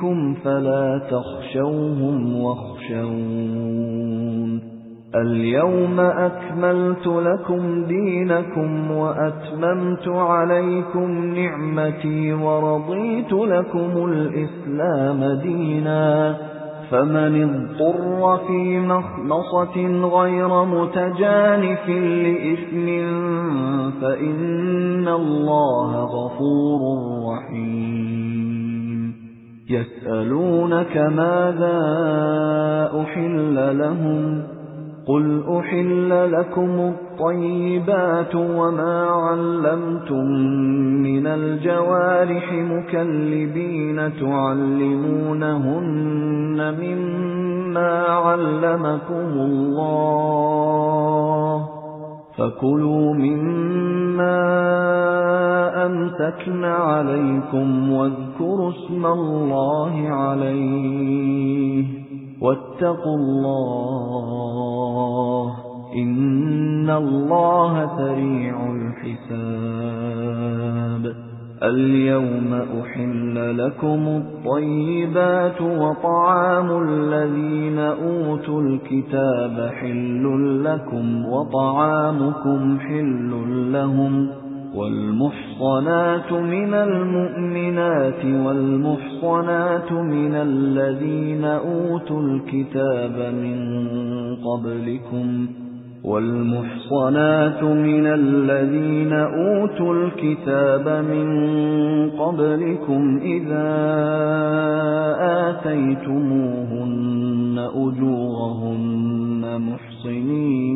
دِينِكُمْ فَلَا تَخْشَوْهُمْ وَاخْشَوْنِ. الْيَوْمَ أَكْمَلْتُ لَكُمْ دِينَكُمْ وَأَتْمَمْتُ عَلَيْكُمْ نِعْمَتِي وَرَضِيتُ لَكُمُ الْإِسْلَامَ دِينًا. فَمَنِ اضْطُرَّ فِي مَخْمَصَةٍ غَيْرَ مُتَجَانِفٍ لِإِثْمٍ فَإِنَّ اللَّهَ غَفُورٌ رَّحِيمٌ. يَسْأَلُونَكَ مَاذَا أُحِلَّ لَهُمْ قُلْ أُحِلَّ لَكُمُ الطَّيِّبَاتُ وَمَا عَلَّمْتُم مِّنَ الْجَوَارِحِ مُكَلِّبِينَ تُعَلِّمُونَهُنَّ مِمَّا عَلَّمَكُمُ اللَّهُ فَكُلُوا مِمَّا أَمْسَكْنَ عَلَيْكُمْ وَاذْكُرُوا اسْمَ اللَّهِ عَلَيْهِ وَاتَّقُوا اللَّهَ إِنَّ اللَّهَ سَرِيعُ الْحِسَابِ الْيَوْمَ أُحِلَّ لَكُمُ الطَّيِّبَاتُ وَطَعَامُ الَّذِينَ أُوتُوا الْكِتَابَ حِلٌّ لَكُمْ وَطَعَامُكُمْ حِلٌّ لَهُمْ وَالْمُحْصَنَاتُ مِنَ الْمُؤْمِنَاتِ وَالْمُحْصَنَاتُ مِنَ الَّذِينَ أُوتُوا الْكِتَابَ مِنْ قَبْلِكُمْ وَالْمُحْصَنَاتُ مِنَ الَّذِينَ أُوتُوا الْكِتَابَ مِنْ قَبْلِكُمْ إِذَا آتَيْتُمُوهُنَّ أُجُورَهُنَّ مُحْصِنِينَ.